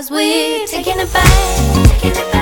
Cause we're taking it back, taking a back.